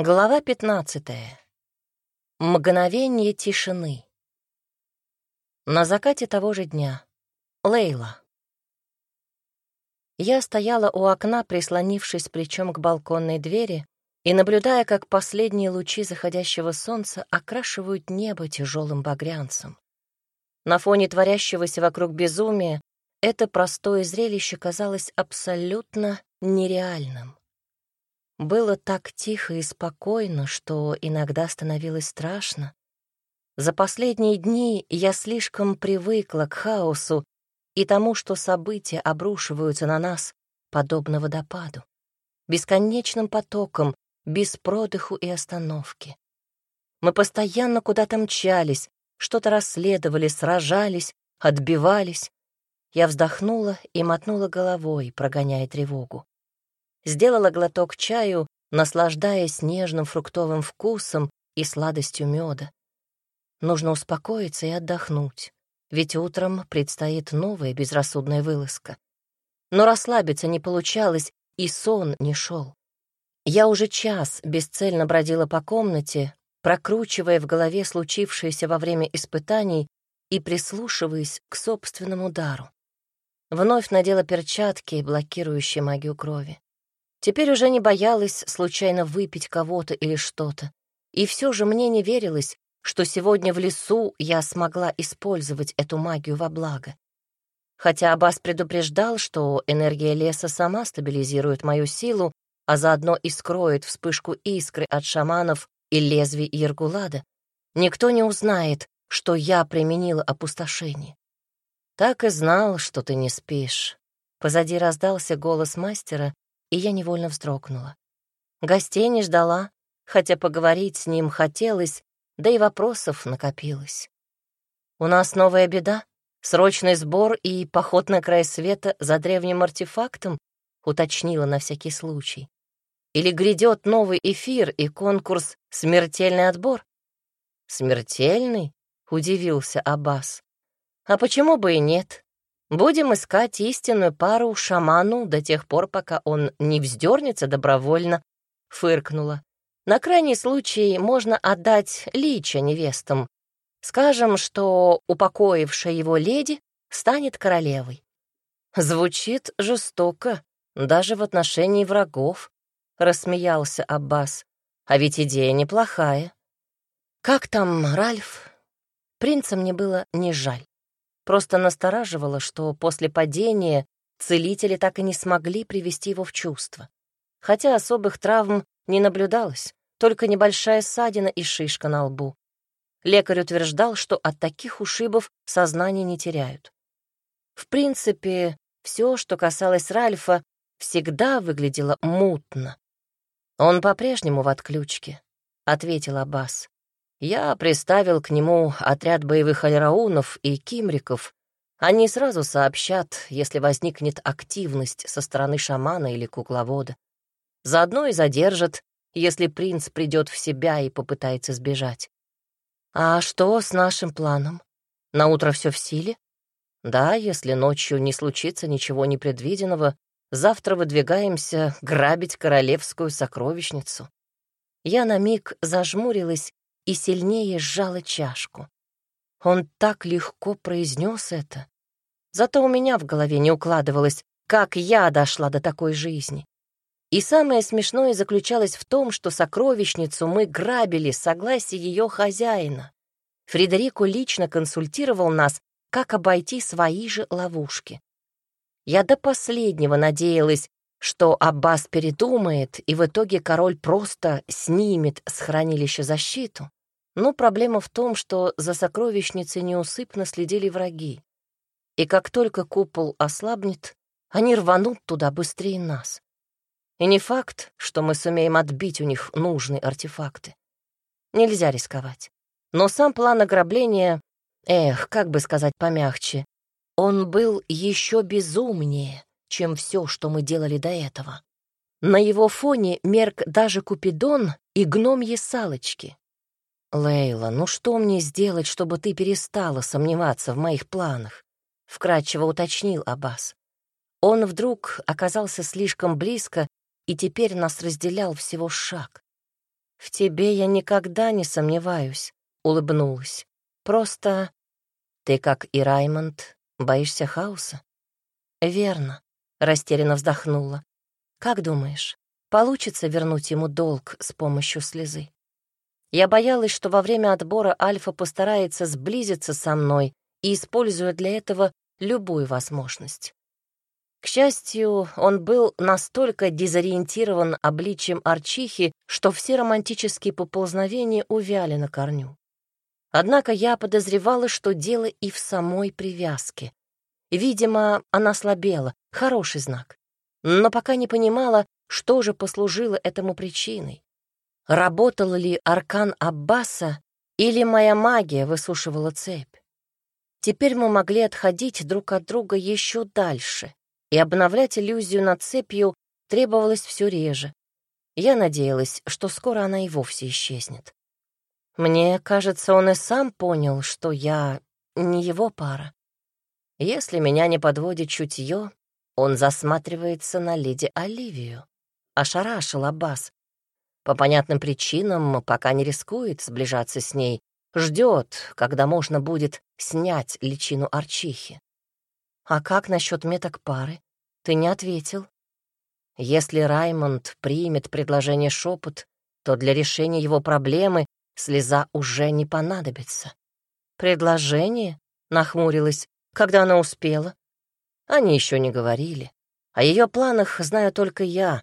Глава 15. Мгновение тишины. На закате того же дня. Лейла. Я стояла у окна, прислонившись плечом к балконной двери и наблюдая, как последние лучи заходящего солнца окрашивают небо тяжелым багрянцем. На фоне творящегося вокруг безумия это простое зрелище казалось абсолютно нереальным. Было так тихо и спокойно, что иногда становилось страшно. За последние дни я слишком привыкла к хаосу и тому, что события обрушиваются на нас, подобно водопаду, бесконечным потоком, без продыху и остановки. Мы постоянно куда-то мчались, что-то расследовали, сражались, отбивались. Я вздохнула и мотнула головой, прогоняя тревогу сделала глоток чаю, наслаждаясь нежным фруктовым вкусом и сладостью меда. Нужно успокоиться и отдохнуть, ведь утром предстоит новая безрассудная вылазка. Но расслабиться не получалось, и сон не шел. Я уже час бесцельно бродила по комнате, прокручивая в голове случившееся во время испытаний и прислушиваясь к собственному дару. Вновь надела перчатки, блокирующие магию крови. Теперь уже не боялась случайно выпить кого-то или что-то. И все же мне не верилось, что сегодня в лесу я смогла использовать эту магию во благо. Хотя Аббас предупреждал, что энергия леса сама стабилизирует мою силу, а заодно и скроет вспышку искры от шаманов и лезвий Иргулада, никто не узнает, что я применила опустошение. Так и знал, что ты не спишь. Позади раздался голос мастера, и я невольно вздрогнула. Гостей не ждала, хотя поговорить с ним хотелось, да и вопросов накопилось. «У нас новая беда, срочный сбор и поход на край света за древним артефактом», уточнила на всякий случай. «Или грядет новый эфир и конкурс «Смертельный отбор»?» «Смертельный?» — удивился Аббас. «А почему бы и нет? Будем искать истинную пару шаману до тех пор, пока он не вздернется добровольно, — фыркнула. На крайний случай можно отдать лича невестам. Скажем, что упокоившая его леди станет королевой. Звучит жестоко, даже в отношении врагов, — рассмеялся Аббас. А ведь идея неплохая. Как там Ральф? Принца мне было не жаль. Просто настораживало, что после падения целители так и не смогли привести его в чувство. Хотя особых травм не наблюдалось, только небольшая ссадина и шишка на лбу. Лекарь утверждал, что от таких ушибов сознание не теряют. В принципе, все, что касалось Ральфа, всегда выглядело мутно. «Он по-прежнему в отключке», — ответил Аббас. Я приставил к нему отряд боевых альраунов и кимриков. Они сразу сообщат, если возникнет активность со стороны шамана или кукловода. Заодно и задержат, если принц придет в себя и попытается сбежать. А что с нашим планом? На утро все в силе? Да, если ночью не случится ничего непредвиденного, завтра выдвигаемся грабить королевскую сокровищницу. Я на миг зажмурилась и сильнее сжала чашку. Он так легко произнес это. Зато у меня в голове не укладывалось, как я дошла до такой жизни. И самое смешное заключалось в том, что сокровищницу мы грабили с согласия ее хозяина. Фредерико лично консультировал нас, как обойти свои же ловушки. Я до последнего надеялась, что Аббас передумает, и в итоге король просто снимет с хранилища защиту. Но проблема в том, что за сокровищницей неусыпно следили враги. И как только купол ослабнет, они рванут туда быстрее нас. И не факт, что мы сумеем отбить у них нужные артефакты. Нельзя рисковать. Но сам план ограбления, эх, как бы сказать помягче, он был еще безумнее, чем все, что мы делали до этого. На его фоне мерк даже Купидон и гномьи салочки, «Лейла, ну что мне сделать, чтобы ты перестала сомневаться в моих планах?» — вкратчиво уточнил Аббас. Он вдруг оказался слишком близко и теперь нас разделял всего шаг. «В тебе я никогда не сомневаюсь», — улыбнулась. «Просто ты, как и Раймонд, боишься хаоса?» «Верно», — растерянно вздохнула. «Как думаешь, получится вернуть ему долг с помощью слезы?» Я боялась, что во время отбора Альфа постарается сблизиться со мной и используя для этого любую возможность. К счастью, он был настолько дезориентирован обличием Арчихи, что все романтические поползновения увяли на корню. Однако я подозревала, что дело и в самой привязке. Видимо, она слабела, хороший знак. Но пока не понимала, что же послужило этому причиной. Работал ли аркан Аббаса или моя магия высушивала цепь? Теперь мы могли отходить друг от друга еще дальше, и обновлять иллюзию над цепью требовалось все реже. Я надеялась, что скоро она и вовсе исчезнет. Мне кажется, он и сам понял, что я не его пара. Если меня не подводит чутье, он засматривается на леди Оливию. Ошарашил Аббас. По понятным причинам пока не рискует сближаться с ней, ждет, когда можно будет снять личину Арчихи. А как насчет меток пары? Ты не ответил. Если Раймонд примет предложение шепот, то для решения его проблемы слеза уже не понадобится. Предложение? Нахмурилась, когда она успела. Они еще не говорили. О ее планах знаю только я,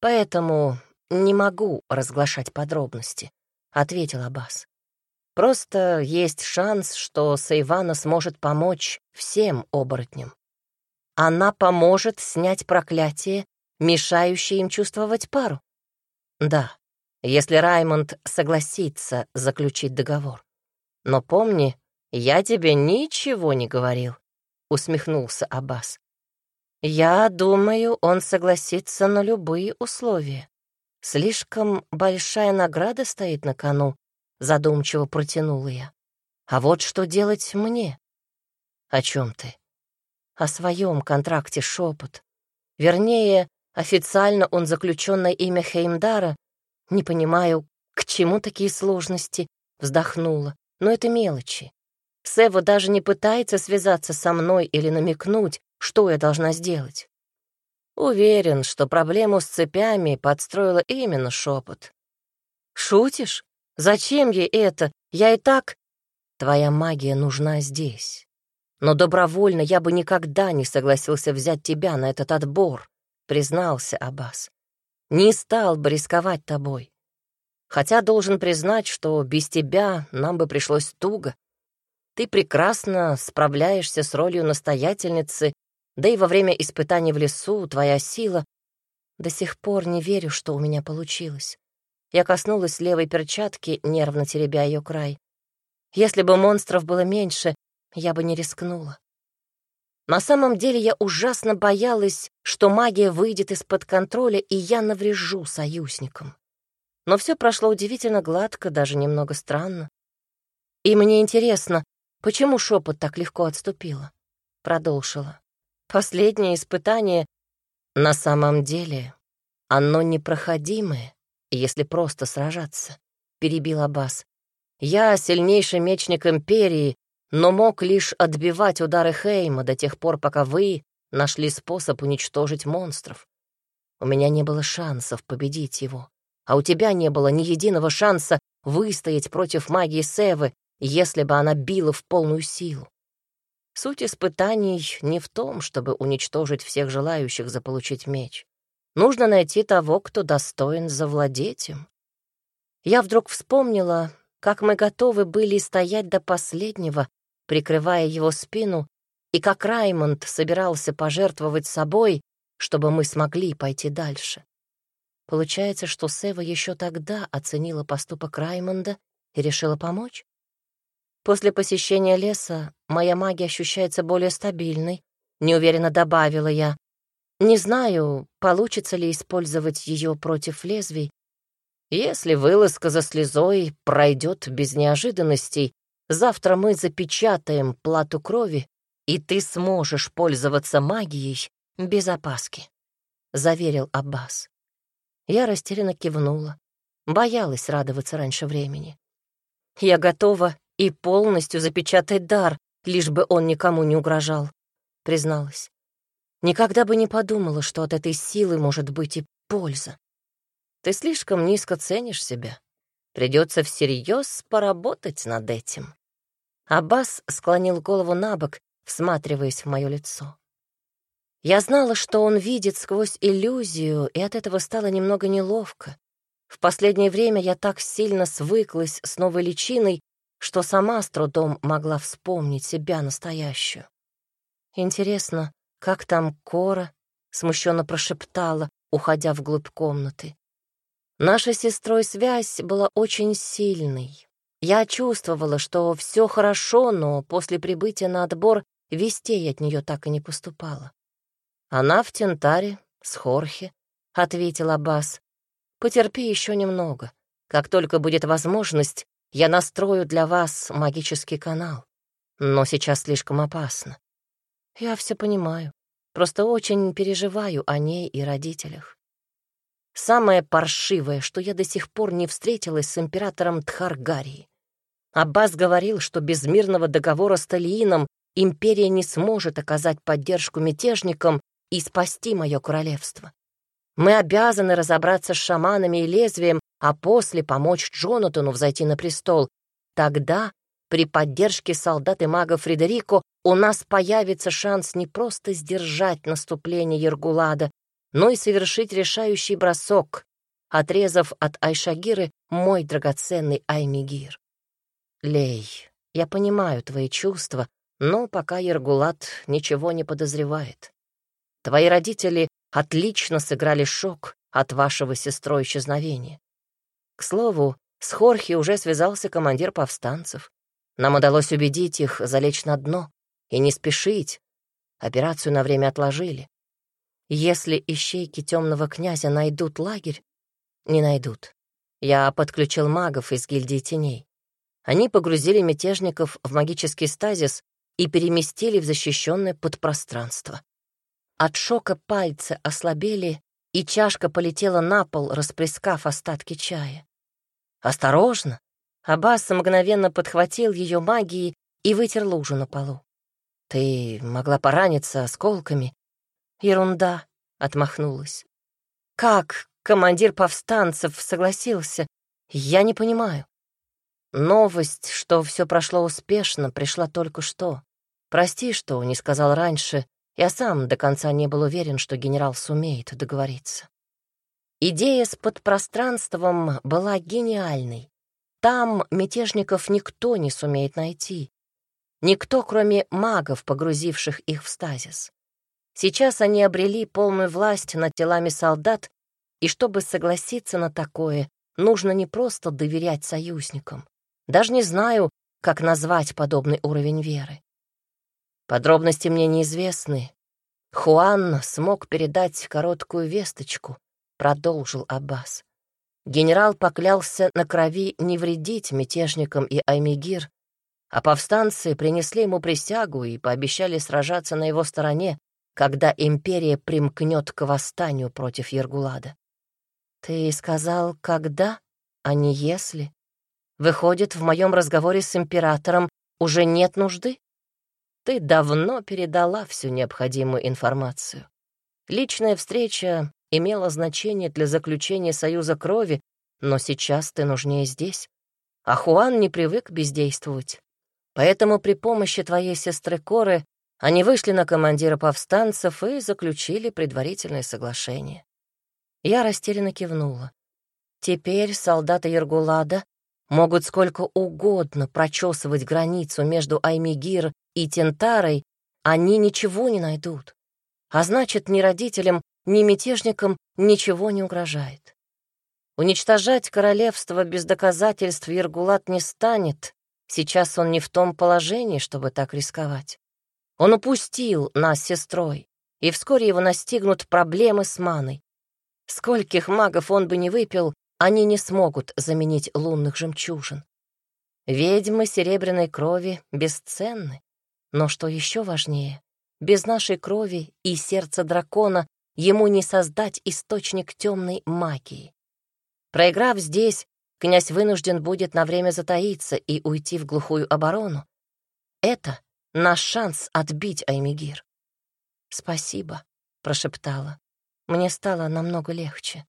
поэтому не могу разглашать подробности, — ответил Аббас. Просто есть шанс, что Сайвана сможет помочь всем оборотням. Она поможет снять проклятие, мешающее им чувствовать пару. Да, если Раймонд согласится заключить договор. Но помни, я тебе ничего не говорил, — усмехнулся Аббас. Я думаю, он согласится на любые условия. Слишком большая награда стоит на кону, задумчиво протянула я. А вот что делать мне? О чем ты? О своем контракте шепот. Вернее, официально он заключен на имя Хеймдара. Не понимаю, к чему такие сложности, вздохнула. Но это мелочи. Сева даже не пытается связаться со мной или намекнуть, что я должна сделать. Уверен, что проблему с цепями подстроила именно шепот. «Шутишь? Зачем ей это? Я и так... Твоя магия нужна здесь. Но добровольно я бы никогда не согласился взять тебя на этот отбор, признался Аббас. Не стал бы рисковать тобой. Хотя должен признать, что без тебя нам бы пришлось туго. Ты прекрасно справляешься с ролью настоятельницы, да и во время испытаний в лесу твоя сила... До сих пор не верю, что у меня получилось. Я коснулась левой перчатки, нервно теребя ее край. Если бы монстров было меньше, я бы не рискнула. На самом деле я ужасно боялась, что магия выйдет из-под контроля, и я наврежу союзникам. Но все прошло удивительно гладко, даже немного странно. И мне интересно, почему шепот так легко отступила? Продолжила. Последнее испытание на самом деле оно непроходимое если просто сражаться», — перебил Аббас. «Я сильнейший мечник Империи, но мог лишь отбивать удары Хейма до тех пор, пока вы нашли способ уничтожить монстров. У меня не было шансов победить его, а у тебя не было ни единого шанса выстоять против магии Севы, если бы она била в полную силу. Суть испытаний не в том, чтобы уничтожить всех желающих заполучить меч. Нужно найти того, кто достоин завладеть им. Я вдруг вспомнила, как мы готовы были стоять до последнего, прикрывая его спину, и как Раймонд собирался пожертвовать собой, чтобы мы смогли пойти дальше. Получается, что Сева еще тогда оценила поступок Раймонда и решила помочь? После посещения леса моя магия ощущается более стабильной, неуверенно добавила я, не знаю, получится ли использовать ее против лезвий. Если вылазка за слезой пройдет без неожиданностей, завтра мы запечатаем плату крови, и ты сможешь пользоваться магией без опаски», — заверил Аббас. Я растерянно кивнула. Боялась радоваться раньше времени. Я готова и полностью запечатать дар, лишь бы он никому не угрожал, призналась. Никогда бы не подумала, что от этой силы может быть и польза. Ты слишком низко ценишь себя. Придется всерьез поработать над этим. Аббас склонил голову на бок, всматриваясь в мое лицо. Я знала, что он видит сквозь иллюзию, и от этого стало немного неловко. В последнее время я так сильно свыклась с новой личиной, что сама с трудом могла вспомнить себя настоящую. Интересно, как там Кора? Смущенно прошептала, уходя вглубь комнаты. Наша с сестрой связь была очень сильной. Я чувствовала, что все хорошо, но после прибытия на отбор вестей от нее так и не поступало. Она в Тентаре, с Хорхе, — ответил Аббас. Потерпи еще немного. Как только будет возможность, я настрою для вас магический канал. Но сейчас слишком опасно. Я все понимаю. Просто очень переживаю о ней и родителях. Самое паршивое, что я до сих пор не встретилась с императором Тхаргарии. Аббас говорил, что без мирного договора с Талиином империя не сможет оказать поддержку мятежникам и спасти мое королевство. Мы обязаны разобраться с шаманами и лезвием, а после помочь Джонатану взойти на престол. Тогда, при поддержке солдат и мага Фредерико, у нас появится шанс не просто сдержать наступление Ергулада, но и совершить решающий бросок, отрезав от Айшагиры мой драгоценный Аймигир. Лей, я понимаю твои чувства, но пока Ергулад ничего не подозревает. Твои родители отлично сыграли шок от вашего сестрой исчезновения. К слову, с Хорхи уже связался командир повстанцев. Нам удалось убедить их залечь на дно и не спешить. Операцию на время отложили. Если ищейки темного князя найдут лагерь, не найдут. Я подключил магов из гильдии теней. Они погрузили мятежников в магический стазис и переместили в защищенное подпространство. От шока пальцы ослабели, и чашка полетела на пол, расплескав остатки чая. «Осторожно!» Аббас мгновенно подхватил ее магией и вытер лужу на полу. «Ты могла пораниться осколками?» «Ерунда», — отмахнулась. «Как командир повстанцев согласился? Я не понимаю». Новость, что все прошло успешно, пришла только что. Прости, что не сказал раньше, я сам до конца не был уверен, что генерал сумеет договориться. Идея с подпространством была гениальной. Там мятежников никто не сумеет найти. Никто, кроме магов, погрузивших их в стазис. Сейчас они обрели полную власть над телами солдат, и чтобы согласиться на такое, нужно не просто доверять союзникам. Даже не знаю, как назвать подобный уровень веры. Подробности мне неизвестны. Хуан смог передать короткую весточку, продолжил Аббас. Генерал поклялся на крови не вредить мятежникам и Аймигир, а повстанцы принесли ему присягу и пообещали сражаться на его стороне, когда империя примкнет к восстанию против Ергулада. Ты сказал «когда», а не «если». Выходит, в моем разговоре с императором уже нет нужды? Ты давно передала всю необходимую информацию. Личная встреча имела значение для заключения союза крови, но сейчас ты нужнее здесь. А Хуан не привык бездействовать. Поэтому при помощи твоей сестры Коры они вышли на командира повстанцев и заключили предварительное соглашение. Я растерянно кивнула. Теперь солдаты Ергулада могут сколько угодно прочесывать границу между Аймигир и Тентарой, они ничего не найдут. А значит, ни родителям, ни мятежникам ничего не угрожает. Уничтожать королевство без доказательств Ергулат не станет. Сейчас он не в том положении, чтобы так рисковать. Он упустил нас с сестрой, и вскоре его настигнут проблемы с маной. Скольких магов он бы не выпил, они не смогут заменить лунных жемчужин. Ведьмы серебряной крови бесценны. Но что еще важнее, без нашей крови и сердца дракона ему не создать источник темной магии. Проиграв здесь, князь вынужден будет на время затаиться и уйти в глухую оборону. Это наш шанс отбить Аймигир. «Спасибо», — прошептала. Мне стало намного легче.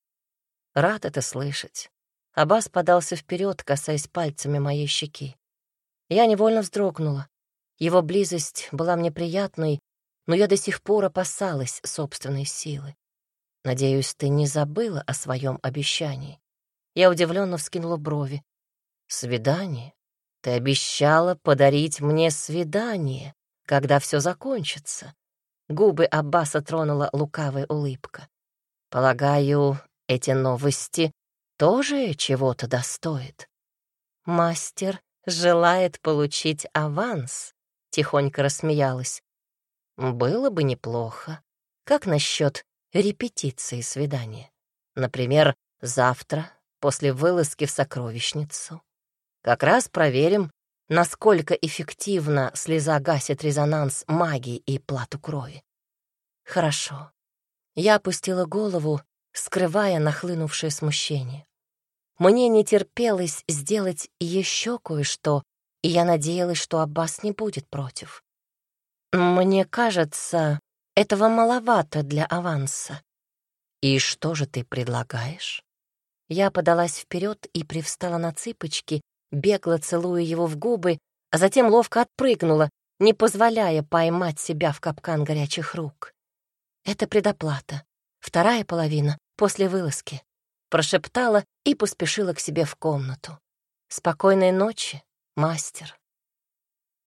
Рад это слышать. Аббас подался вперед, касаясь пальцами моей щеки. Я невольно вздрогнула. Его близость была мне приятной, но я до сих пор опасалась собственной силы. Надеюсь, ты не забыла о своем обещании. Я удивленно вскинула брови. Свидание? Ты обещала подарить мне свидание, когда все закончится. Губы Аббаса тронула лукавая улыбка. Полагаю, эти новости тоже чего-то достоят. Мастер желает получить аванс, тихонько рассмеялась. Было бы неплохо. Как насчет репетиции свидания? Например, завтра, после вылазки в сокровищницу. Как раз проверим, насколько эффективно слеза гасит резонанс магии и плату крови. Хорошо. Я опустила голову, скрывая нахлынувшее смущение. Мне не терпелось сделать еще кое-что, и я надеялась, что Аббас не будет против. Мне кажется, этого маловато для аванса. И что же ты предлагаешь? Я подалась вперед и привстала на цыпочки, бегло целуя его в губы, а затем ловко отпрыгнула, не позволяя поймать себя в капкан горячих рук. Это предоплата. Вторая половина — после вылазки. Прошептала и поспешила к себе в комнату. Спокойной ночи, мастер.